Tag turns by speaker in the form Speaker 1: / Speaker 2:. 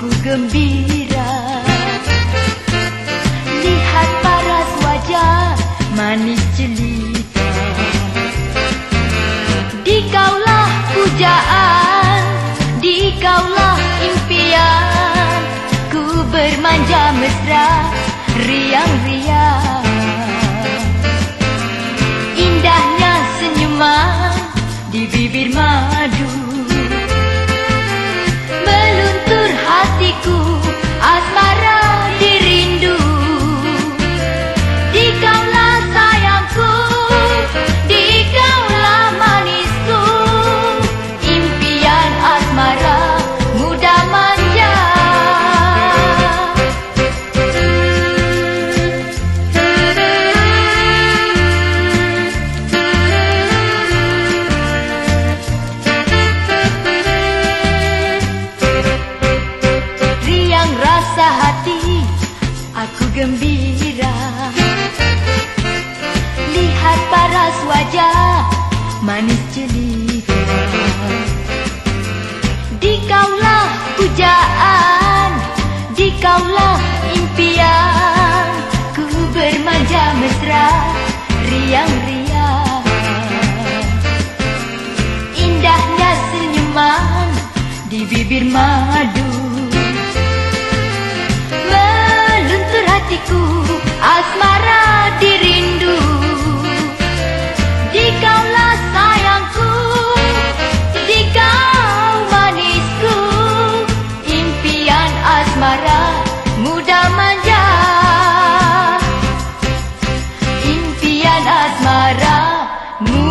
Speaker 1: Aku gembira. Lihat paras wajah manis jelita. Dikaulah pujaan Dikaulah impian. Ku bermanja mesra Riang-riang. Indahnya senyuman Di bibir madu Rasa hati Aku gembira. Lihat paras wajah Manis jelita. Dikaulah pujaan Dikaulah impian. Ku bermanja mesra Riang-riang. Indahnya senyuman Di bibir madu Move